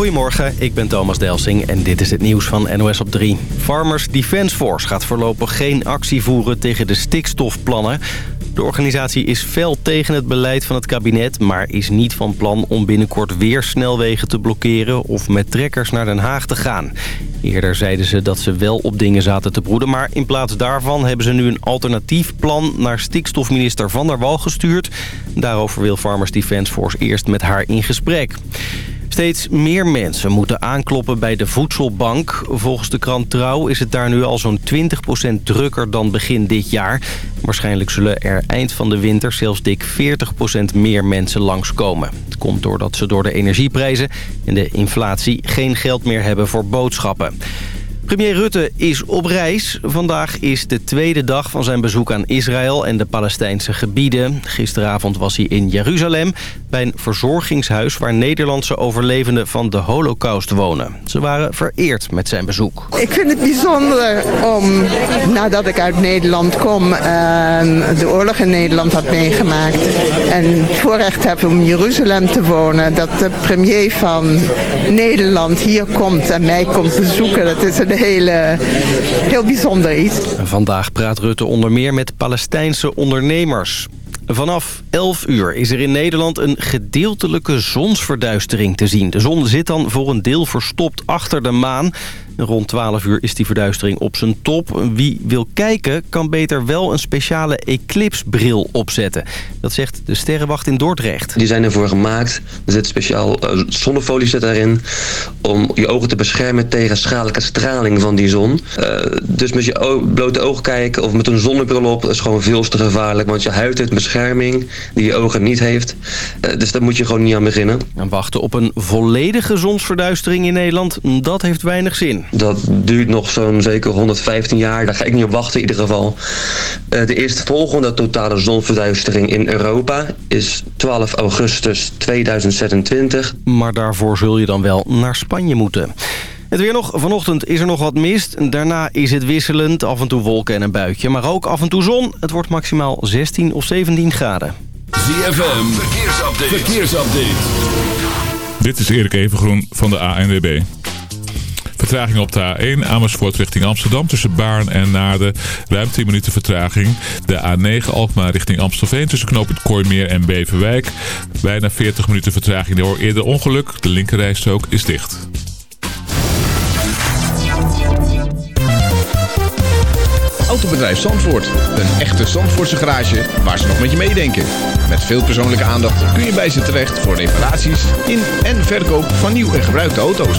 Goedemorgen, ik ben Thomas Delsing en dit is het nieuws van NOS op 3. Farmers Defence Force gaat voorlopig geen actie voeren tegen de stikstofplannen. De organisatie is fel tegen het beleid van het kabinet... maar is niet van plan om binnenkort weer snelwegen te blokkeren... of met trekkers naar Den Haag te gaan. Eerder zeiden ze dat ze wel op dingen zaten te broeden... maar in plaats daarvan hebben ze nu een alternatief plan... naar stikstofminister Van der Wal gestuurd. Daarover wil Farmers Defence Force eerst met haar in gesprek. Steeds meer mensen moeten aankloppen bij de voedselbank. Volgens de krant Trouw is het daar nu al zo'n 20% drukker dan begin dit jaar. Waarschijnlijk zullen er eind van de winter zelfs dik 40% meer mensen langskomen. Het komt doordat ze door de energieprijzen en de inflatie geen geld meer hebben voor boodschappen. Premier Rutte is op reis. Vandaag is de tweede dag van zijn bezoek aan Israël en de Palestijnse gebieden. Gisteravond was hij in Jeruzalem bij een verzorgingshuis... waar Nederlandse overlevenden van de holocaust wonen. Ze waren vereerd met zijn bezoek. Ik vind het bijzonder om, nadat ik uit Nederland kom... Ehm, de oorlog in Nederland had meegemaakt... en het voorrecht heb om in Jeruzalem te wonen... dat de premier van Nederland hier komt en mij komt bezoeken. Dat is een hele, heel bijzonder iets. Vandaag praat Rutte onder meer met Palestijnse ondernemers. Vanaf 11 uur is er in Nederland een gedeeltelijke zonsverduistering te zien. De zon zit dan voor een deel verstopt achter de maan. Rond 12 uur is die verduistering op zijn top. Wie wil kijken kan beter wel een speciale eclipsbril opzetten. Dat zegt de Sterrenwacht in Dordrecht. Die zijn ervoor gemaakt. Er zit speciaal uh, zonnefolie zit daarin. Om je ogen te beschermen tegen schadelijke straling van die zon. Uh, dus met je blote oog kijken of met een zonnebril op is gewoon veel te gevaarlijk. Want je huid heeft bescherming die je ogen niet heeft. Uh, dus daar moet je gewoon niet aan beginnen. En wachten op een volledige zonsverduistering in Nederland, dat heeft weinig zin. Dat duurt nog zo'n zeker 115 jaar. Daar ga ik niet op wachten in ieder geval. Uh, de eerste volgende totale zonverduistering in Europa is 12 augustus 2026. Maar daarvoor zul je dan wel naar Spanje moeten. Het weer nog. Vanochtend is er nog wat mist. Daarna is het wisselend. Af en toe wolken en een buitje. Maar ook af en toe zon. Het wordt maximaal 16 of 17 graden. ZFM. Verkeersupdate. Verkeersupdate. Dit is Erik Evengroen van de ANWB. Vertraging op de A1 Amersfoort richting Amsterdam tussen Baarn en Naarden. Ruim 10 minuten vertraging. De A9 Alkmaar richting Amstelveen tussen knooppunt Kooimeer en Beverwijk. Bijna 40 minuten vertraging door eerder ongeluk. De linkerrijstrook is dicht. Autobedrijf Zandvoort. Een echte Zandvoortse garage waar ze nog met je meedenken. Met veel persoonlijke aandacht kun je bij ze terecht voor reparaties in en verkoop van nieuw en gebruikte auto's.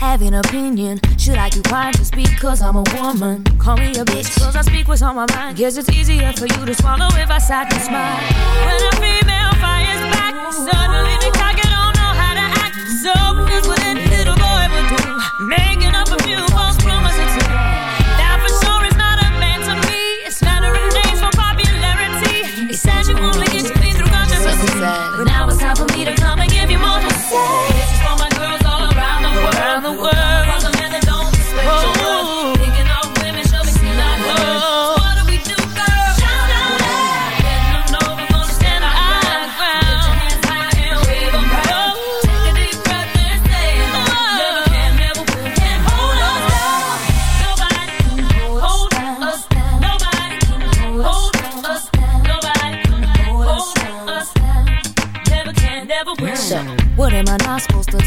Have an opinion. Should I keep quiet just because I'm a woman? Call me a bitch cause I speak what's on my mind. Guess it's easier for you to swallow if I sat and smile. When a female fires back, suddenly the don't know how to act. So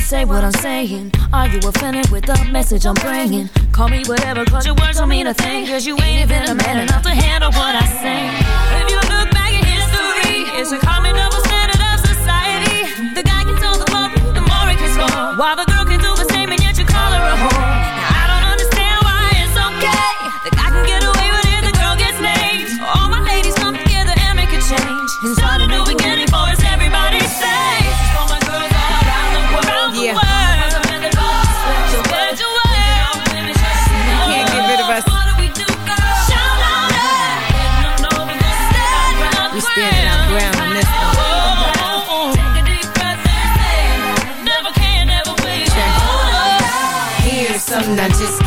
say what I'm saying? Are you offended with the message I'm bringing? Call me whatever, cause your words don't mean a thing. Cause you ain't even a man enough to handle what I say. If you look back at history, it's a common double standard of society. The guy gets all the love, the more it gets more. While the girl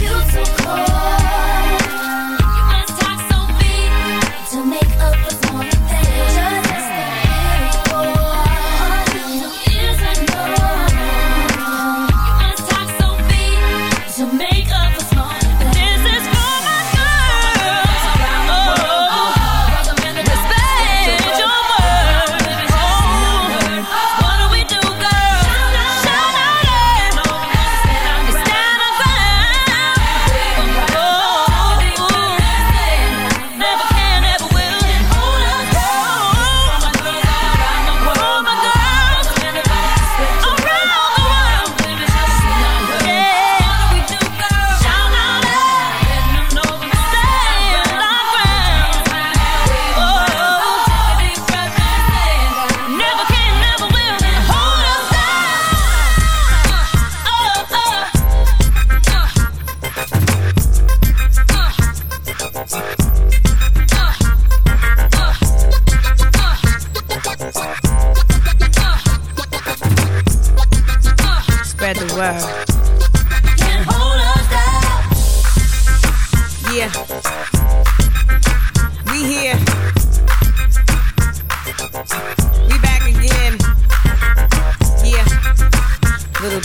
you so cold.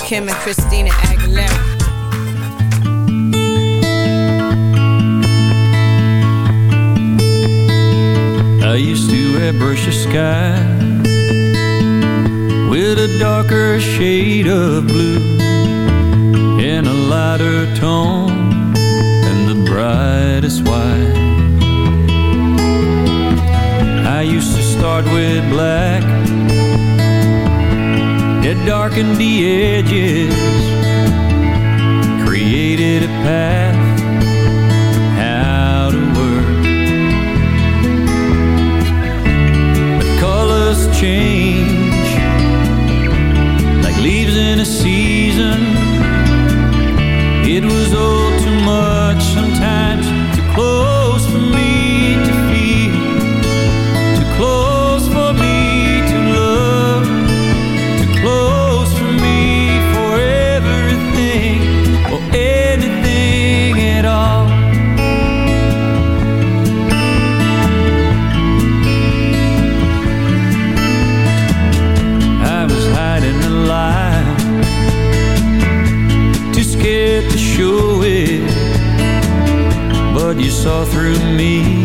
Kim and Christina Aguilera. I used to wear of sky with a darker shade of blue and a lighter tone and the brightest white. I used to start with black darkened the edges, created a path. saw through me.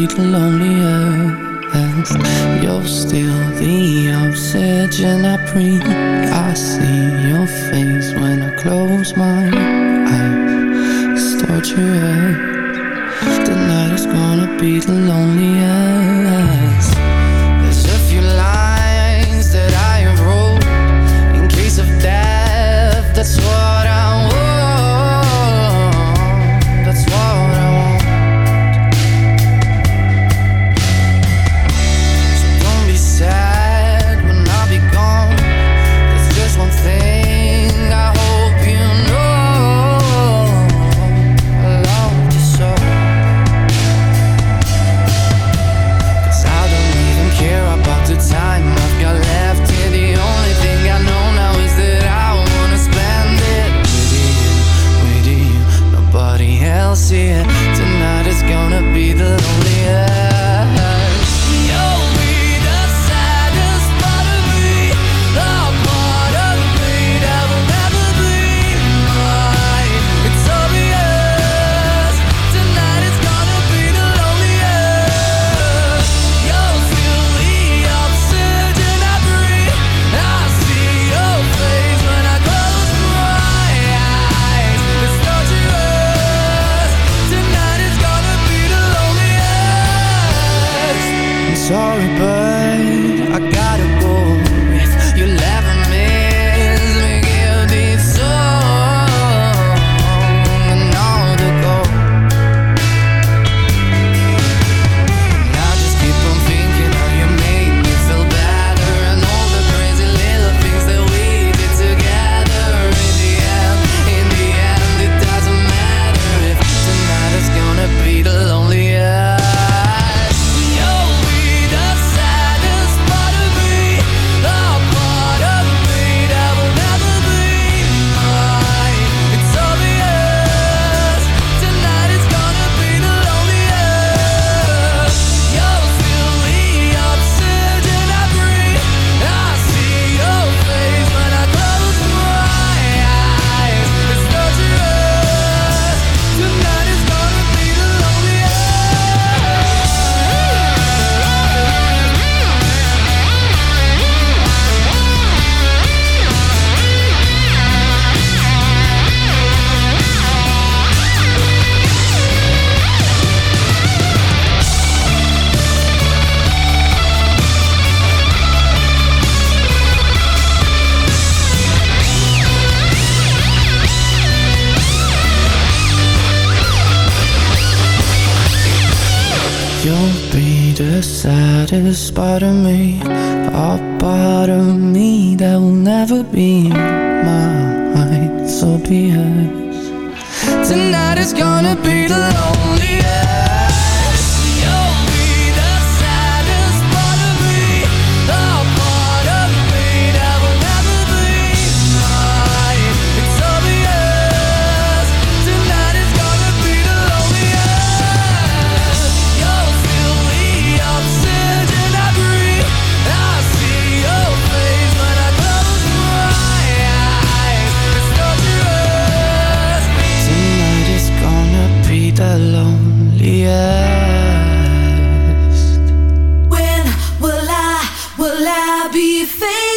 lonelier And you're still the obsession I breathe. I see your face when I close my eyes. Start your head Tonight is gonna be the lonelier. Yes. When will I, will I be famous?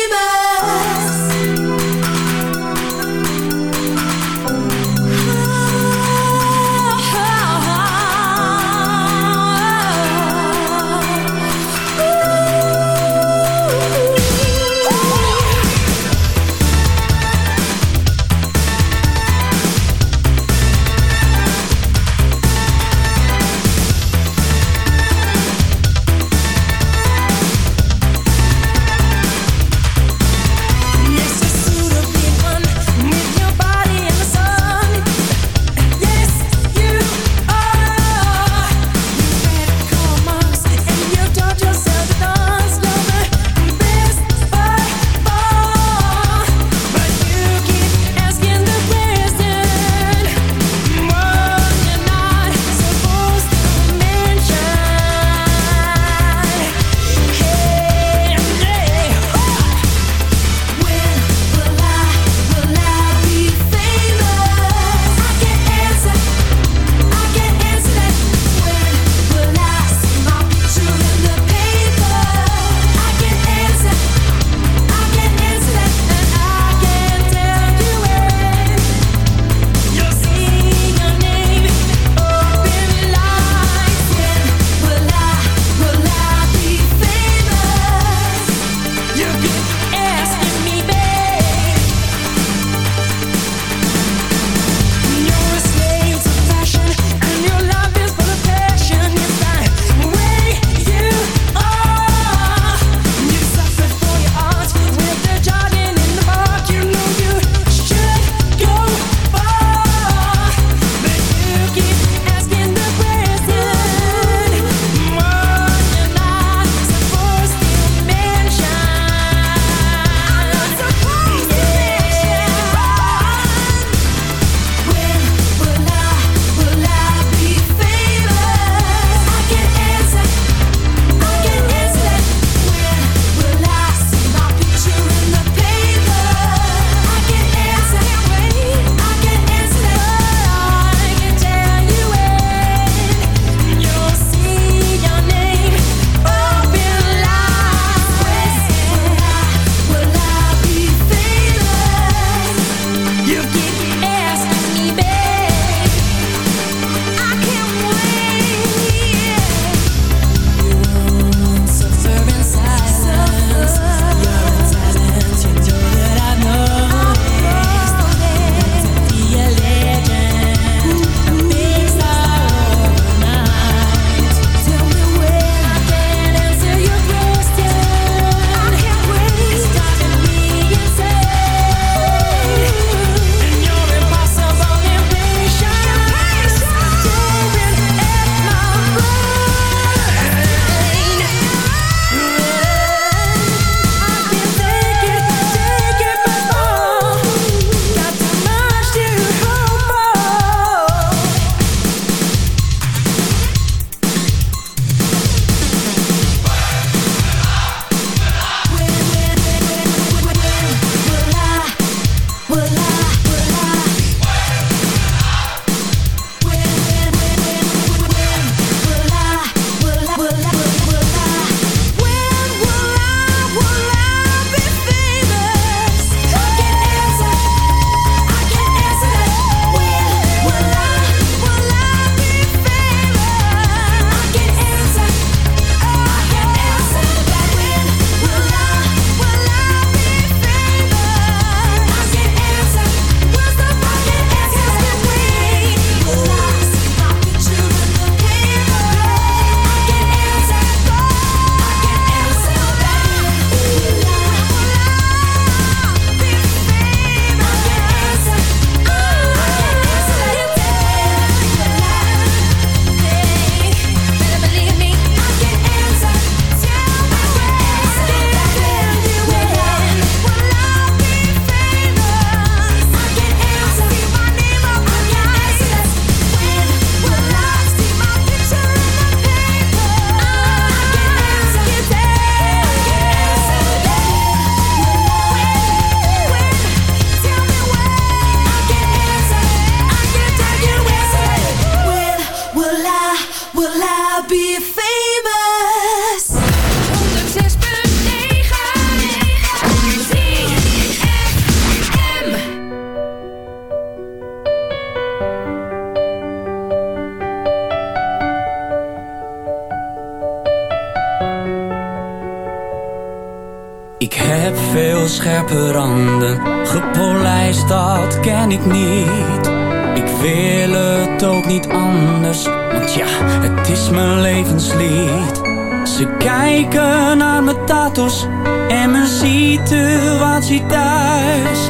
Thuis.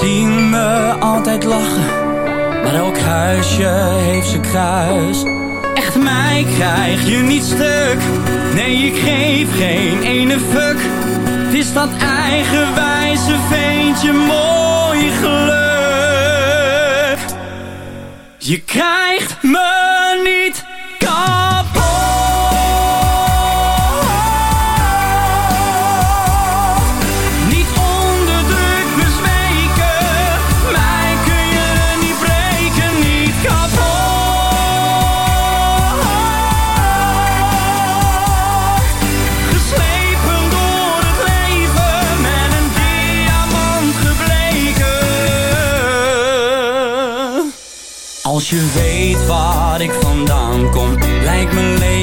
Zien me altijd lachen, maar elk huisje heeft zijn kruis. Echt mij krijg je niet stuk, nee ik geef geen ene fuck is dat eigenwijze veentje mooi geluk. Je krijgt me niet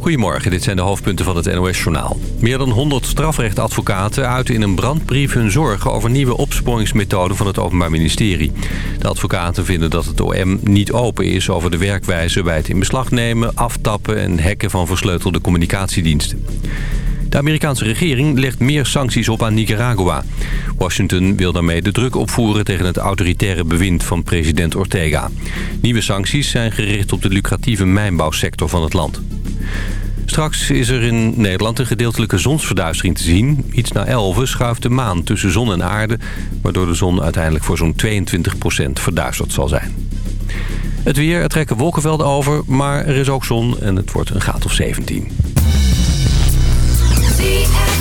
Goedemorgen, dit zijn de hoofdpunten van het NOS-journaal. Meer dan 100 strafrechtadvocaten uiten in een brandbrief hun zorgen... over nieuwe opsporingsmethoden van het Openbaar Ministerie. De advocaten vinden dat het OM niet open is over de werkwijze... bij het in beslag nemen, aftappen en hacken van versleutelde communicatiediensten. De Amerikaanse regering legt meer sancties op aan Nicaragua. Washington wil daarmee de druk opvoeren tegen het autoritaire bewind van president Ortega. Nieuwe sancties zijn gericht op de lucratieve mijnbouwsector van het land. Straks is er in Nederland een gedeeltelijke zonsverduistering te zien. Iets na 11 schuift de maan tussen zon en aarde... waardoor de zon uiteindelijk voor zo'n 22% verduisterd zal zijn. Het weer, er trekken wolkenvelden over, maar er is ook zon en het wordt een graad of 17. DL.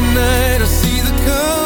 Ik zit nu in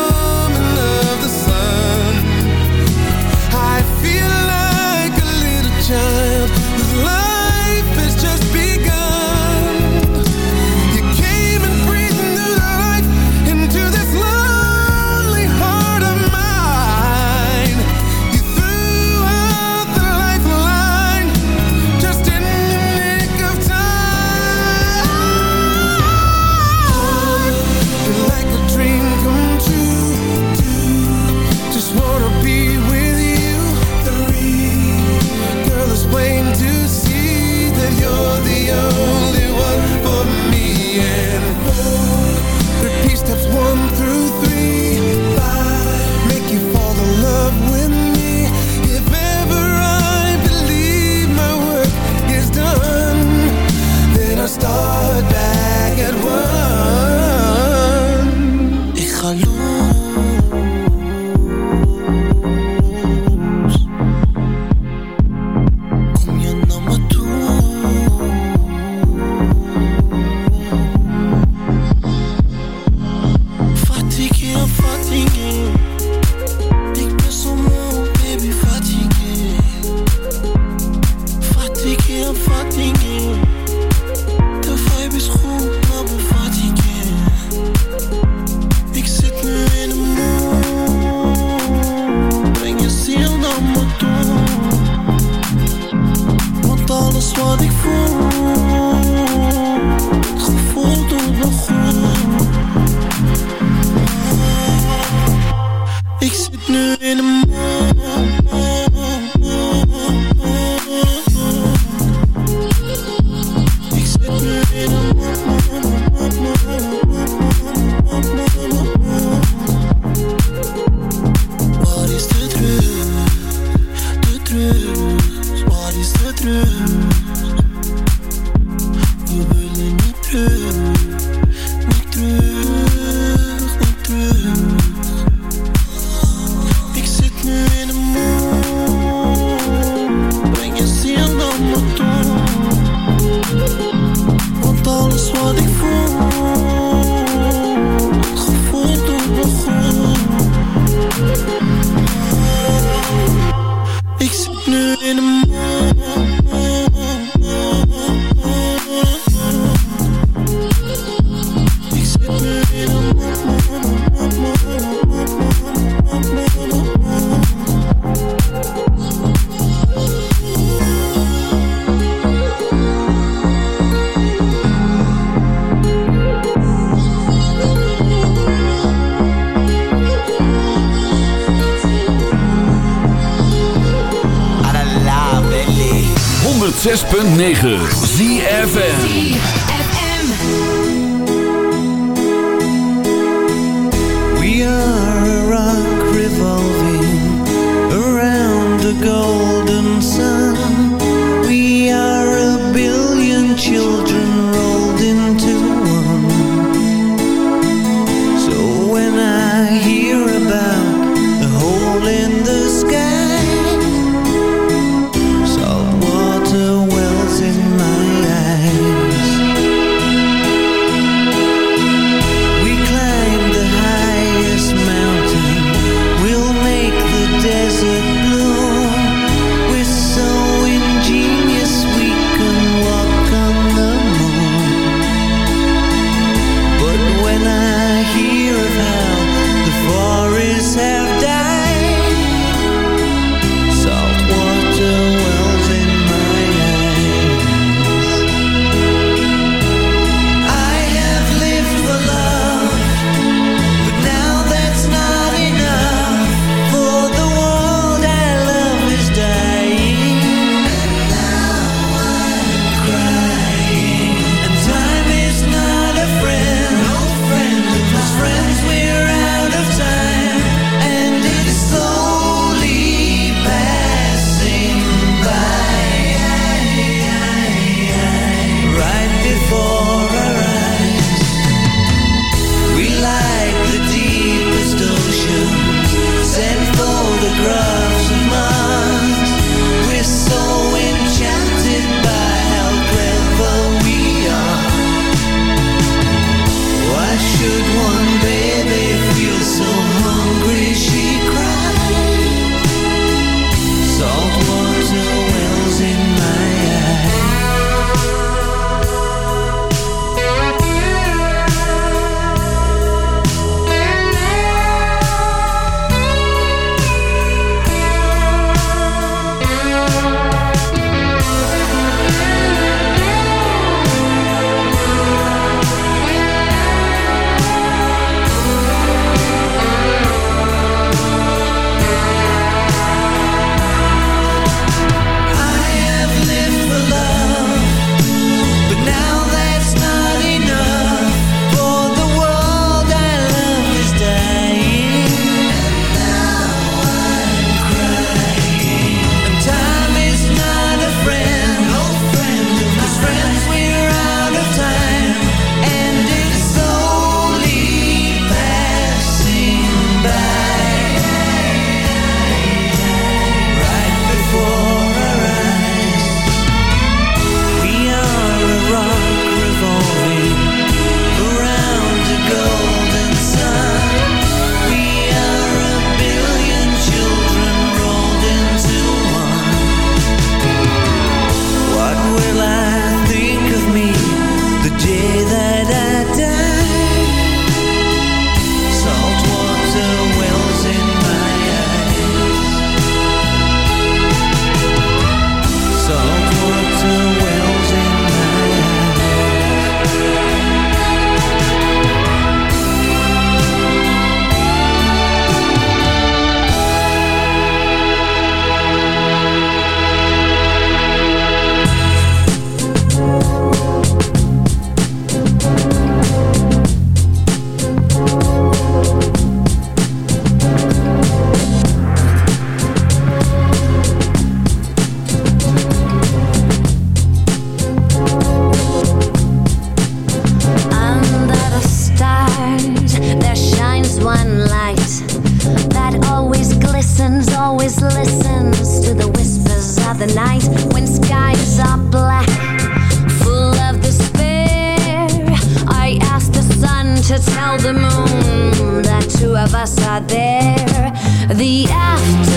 of us are there. The afterglow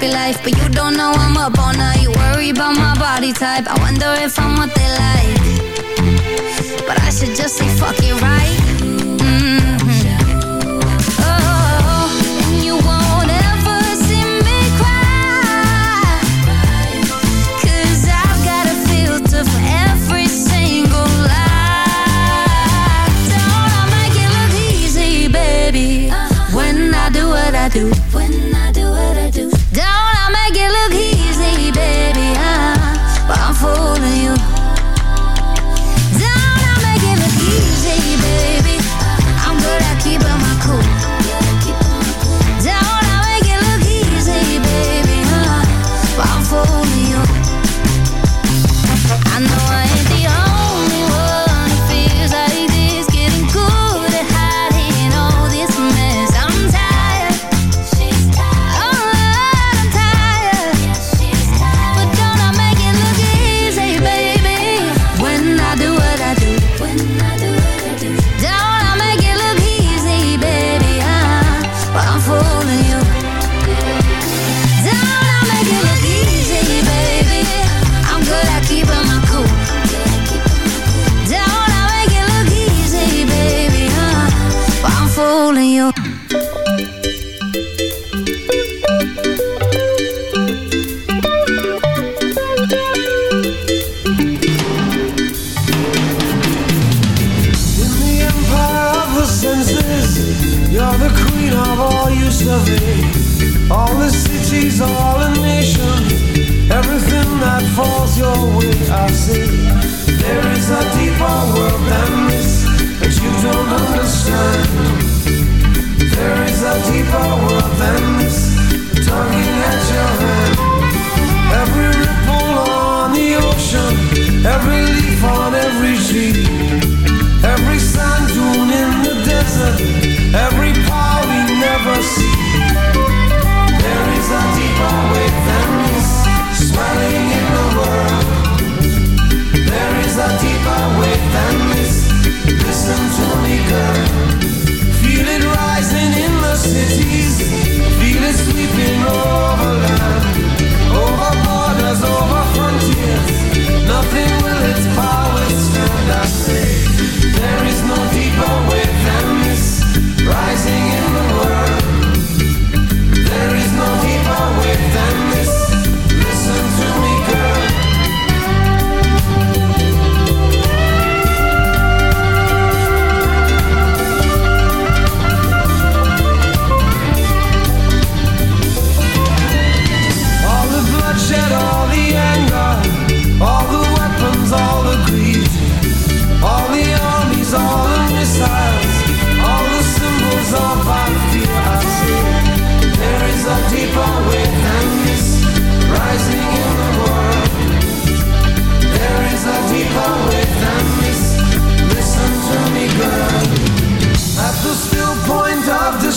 happy life But you don't know I'm up all night. You worry about my body type. I wonder if I'm what they like. But I should just say fuck it right? Mm-hmm. Oh, and you won't ever see me I've got a filter for every single lie. Don't it easy, baby? Uh-huh. When I do what I do.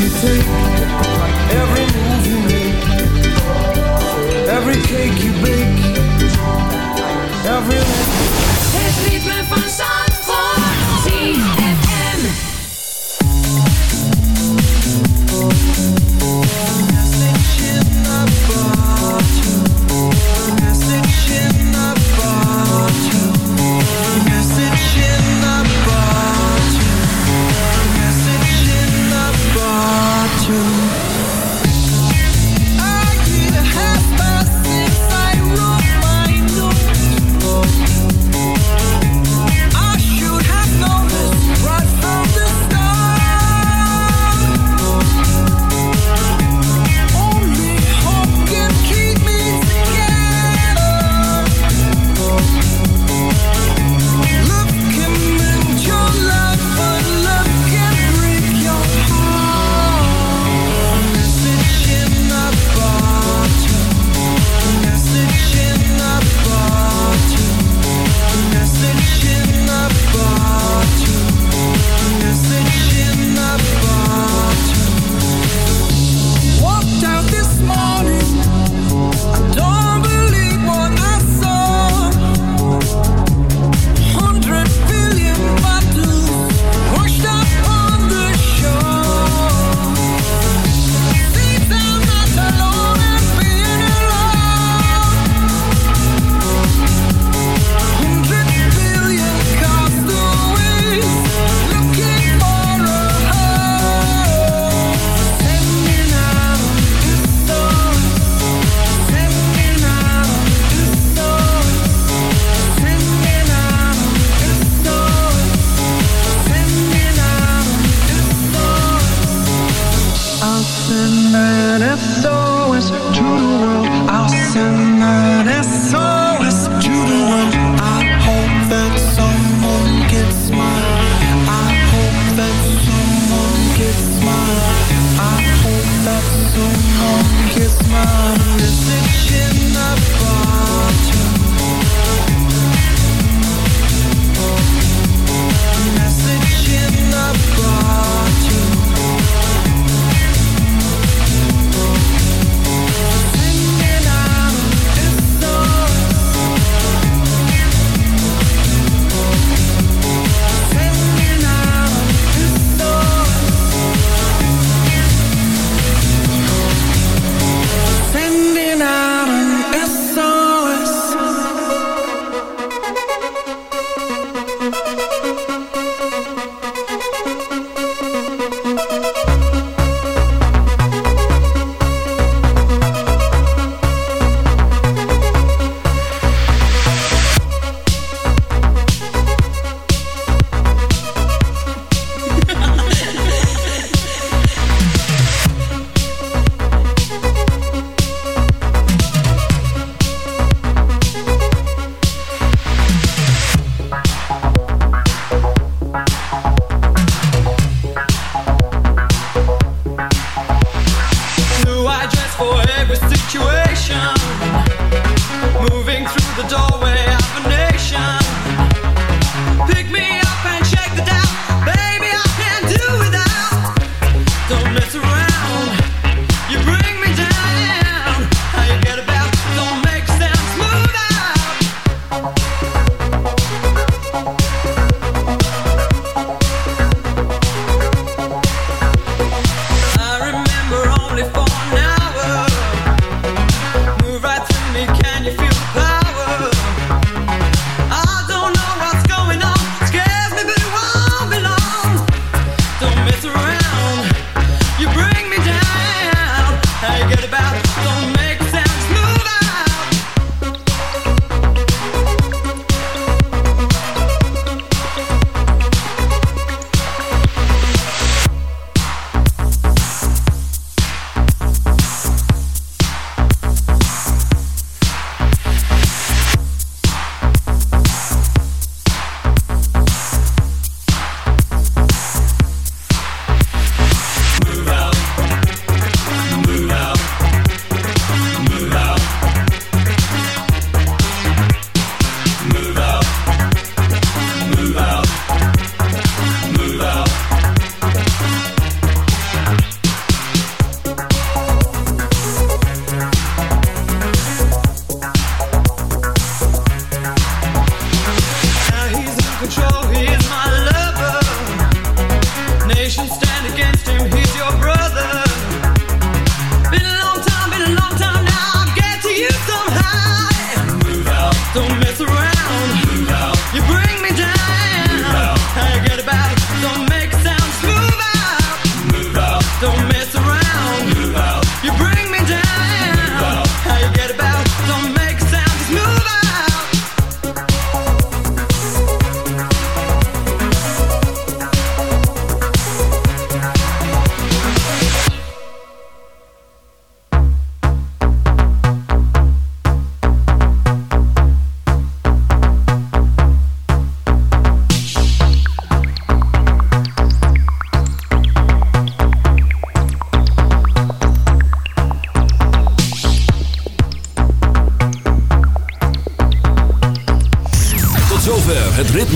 you take.